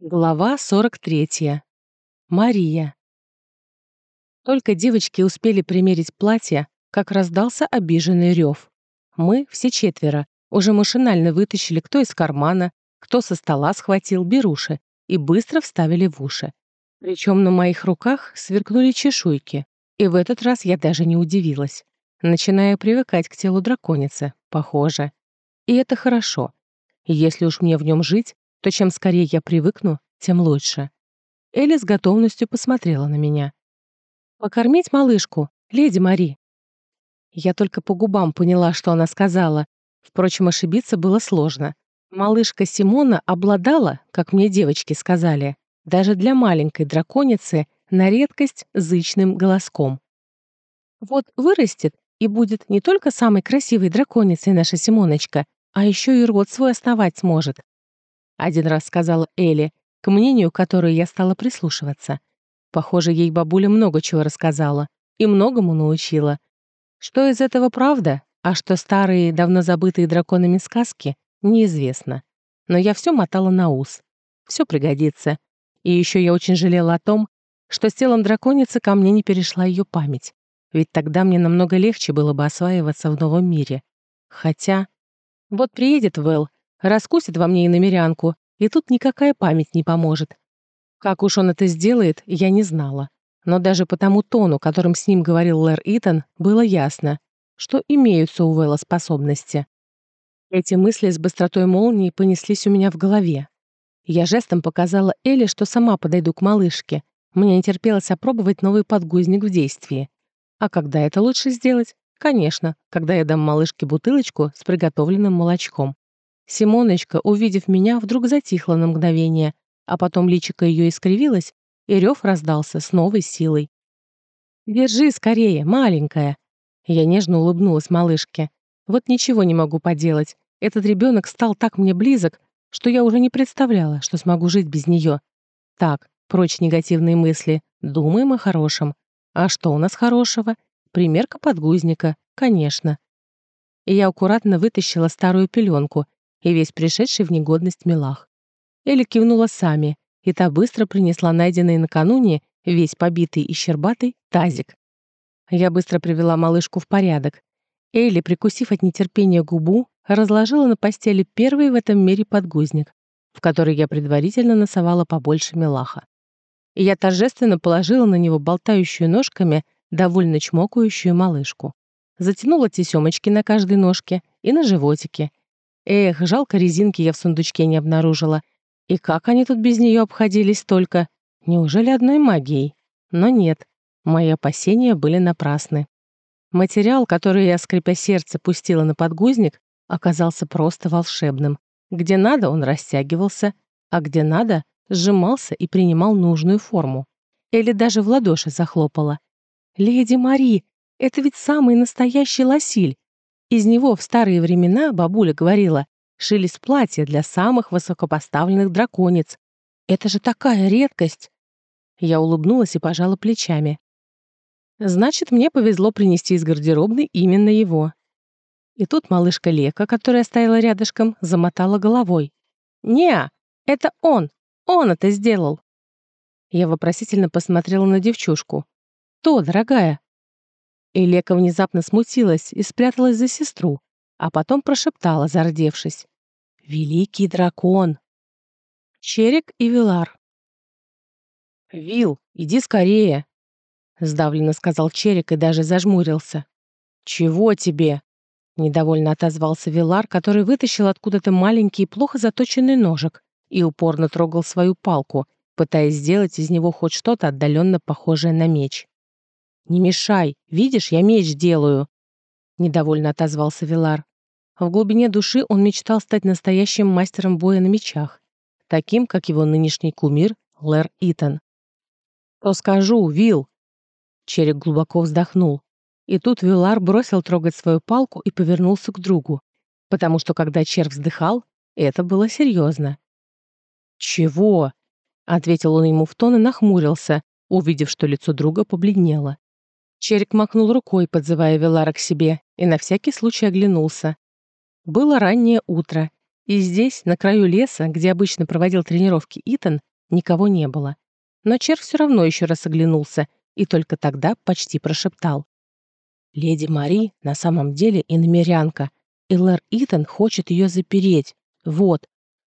Глава 43. Мария. Только девочки успели примерить платье, как раздался обиженный рев. Мы, все четверо, уже машинально вытащили кто из кармана, кто со стола схватил беруши и быстро вставили в уши. Причем на моих руках сверкнули чешуйки, и в этот раз я даже не удивилась. Начинаю привыкать к телу драконицы, похоже. И это хорошо. Если уж мне в нем жить, то чем скорее я привыкну, тем лучше. Элли с готовностью посмотрела на меня. «Покормить малышку, леди Мари». Я только по губам поняла, что она сказала. Впрочем, ошибиться было сложно. Малышка Симона обладала, как мне девочки сказали, даже для маленькой драконицы на редкость зычным голоском. Вот вырастет и будет не только самой красивой драконицей наша Симоночка, а еще и род свой основать сможет один раз сказала Элли, к мнению которой я стала прислушиваться. Похоже, ей бабуля много чего рассказала и многому научила. Что из этого правда, а что старые, давно забытые драконами сказки, неизвестно. Но я все мотала на ус. Все пригодится. И еще я очень жалела о том, что с телом драконицы ко мне не перешла ее память. Ведь тогда мне намного легче было бы осваиваться в новом мире. Хотя... Вот приедет Вэл, Раскусит во мне и намерянку, и тут никакая память не поможет. Как уж он это сделает, я не знала. Но даже по тому тону, которым с ним говорил Лэр Итан, было ясно, что имеются у Вэлла способности. Эти мысли с быстротой молнии понеслись у меня в голове. Я жестом показала Элли, что сама подойду к малышке. Мне не терпелось опробовать новый подгузник в действии. А когда это лучше сделать? Конечно, когда я дам малышке бутылочку с приготовленным молочком. Симоночка, увидев меня, вдруг затихла на мгновение, а потом личико ее искривилось, и рев раздался с новой силой. «Держи скорее, маленькая!» Я нежно улыбнулась малышке. «Вот ничего не могу поделать. Этот ребенок стал так мне близок, что я уже не представляла, что смогу жить без нее. Так, прочь негативные мысли. Думаем о хорошем. А что у нас хорошего? Примерка подгузника, конечно. И я аккуратно вытащила старую пеленку и весь пришедший в негодность мелах. Эля кивнула сами, и та быстро принесла найденный накануне, весь побитый и щербатый, тазик. Я быстро привела малышку в порядок. Элли, прикусив от нетерпения губу, разложила на постели первый в этом мире подгузник, в который я предварительно носовала побольше мелаха. И я торжественно положила на него болтающую ножками довольно чмокающую малышку. Затянула тесемочки на каждой ножке и на животике, Эх, жалко резинки я в сундучке не обнаружила. И как они тут без нее обходились только? Неужели одной магией? Но нет, мои опасения были напрасны. Материал, который я, скрипя сердце, пустила на подгузник, оказался просто волшебным. Где надо, он растягивался, а где надо, сжимался и принимал нужную форму. Или даже в ладоши захлопала. «Леди Мари, это ведь самый настоящий лосиль. Из него в старые времена, бабуля говорила, шились платья для самых высокопоставленных драконец. Это же такая редкость!» Я улыбнулась и пожала плечами. «Значит, мне повезло принести из гардеробной именно его». И тут малышка Лека, которая стояла рядышком, замотала головой. «Не, это он! Он это сделал!» Я вопросительно посмотрела на девчушку. «То, дорогая, и внезапно смутилась и спряталась за сестру, а потом прошептала, зардевшись. «Великий дракон!» Черик и Вилар. «Вил, иди скорее!» Сдавленно сказал Черик и даже зажмурился. «Чего тебе?» Недовольно отозвался Вилар, который вытащил откуда-то маленький плохо заточенный ножик и упорно трогал свою палку, пытаясь сделать из него хоть что-то отдаленно похожее на меч. «Не мешай! Видишь, я меч делаю!» Недовольно отозвался Вилар. В глубине души он мечтал стать настоящим мастером боя на мечах, таким, как его нынешний кумир Лэр Итан. «То скажу, Вил!» Черик глубоко вздохнул. И тут Вилар бросил трогать свою палку и повернулся к другу, потому что когда червь вздыхал, это было серьезно. «Чего?» — ответил он ему в тон и нахмурился, увидев, что лицо друга побледнело. Черик махнул рукой, подзывая Велара к себе, и на всякий случай оглянулся. Было раннее утро, и здесь, на краю леса, где обычно проводил тренировки Итан, Никого не было. Но червь все равно еще раз оглянулся и только тогда почти прошептал. «Леди Мари на самом деле иномерянка, и Лэр Итан хочет ее запереть. Вот.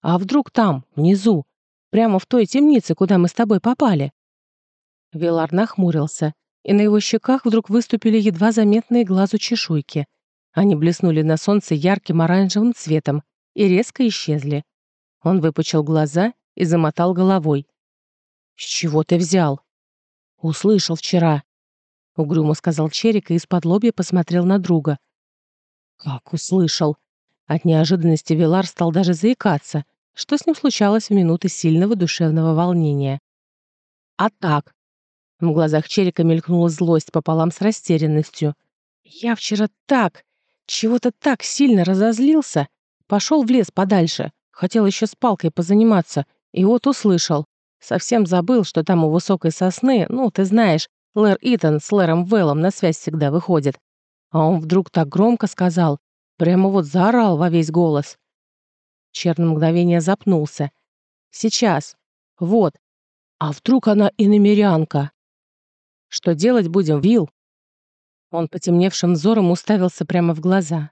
А вдруг там, внизу, прямо в той темнице, куда мы с тобой попали?» Вилар нахмурился, и на его щеках вдруг выступили едва заметные глазу чешуйки. Они блеснули на солнце ярким оранжевым цветом и резко исчезли. Он выпучил глаза и замотал головой. «С чего ты взял?» «Услышал вчера», — угрюмо сказал Черик и из-под лобья посмотрел на друга. «Как услышал?» От неожиданности Вилар стал даже заикаться, что с ним случалось в минуты сильного душевного волнения. «А так?» В глазах Черика мелькнула злость пополам с растерянностью. «Я вчера так, чего-то так сильно разозлился, пошел в лес подальше, хотел еще с палкой позаниматься, и вот услышал. Совсем забыл, что там у высокой сосны, ну, ты знаешь, Лэр Итан с Лэром Вэллом на связь всегда выходит. А он вдруг так громко сказал, прямо вот заорал во весь голос. Чер на мгновение запнулся. «Сейчас. Вот. А вдруг она иномерянка?» «Что делать будем, Вил?» Он потемневшим взором уставился прямо в глаза.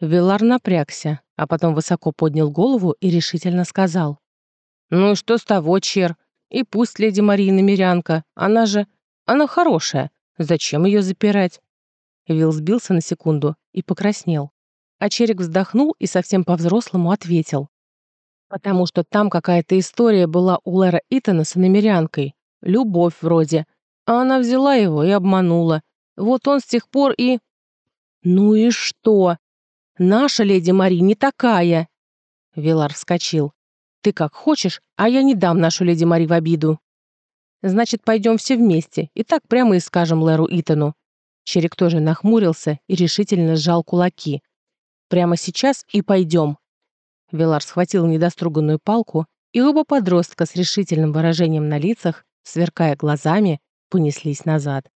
Вилар напрягся, а потом высоко поднял голову и решительно сказал. «Ну и что с того, Чер? И пусть леди Марина мирянка, она же... Она хорошая. Зачем ее запирать?» Вилл сбился на секунду и покраснел. А Черик вздохнул и совсем по-взрослому ответил. «Потому что там какая-то история была у Лера Итана с иномерянкой. Любовь вроде. А она взяла его и обманула. Вот он с тех пор и...» «Ну и что? Наша леди Мари не такая!» Вилар вскочил. Ты как хочешь, а я не дам нашу леди Мари в обиду. Значит, пойдем все вместе, и так прямо и скажем Леру Итану. Черик тоже нахмурился и решительно сжал кулаки. Прямо сейчас и пойдем. Велар схватил недоструганную палку, и оба подростка с решительным выражением на лицах, сверкая глазами, понеслись назад.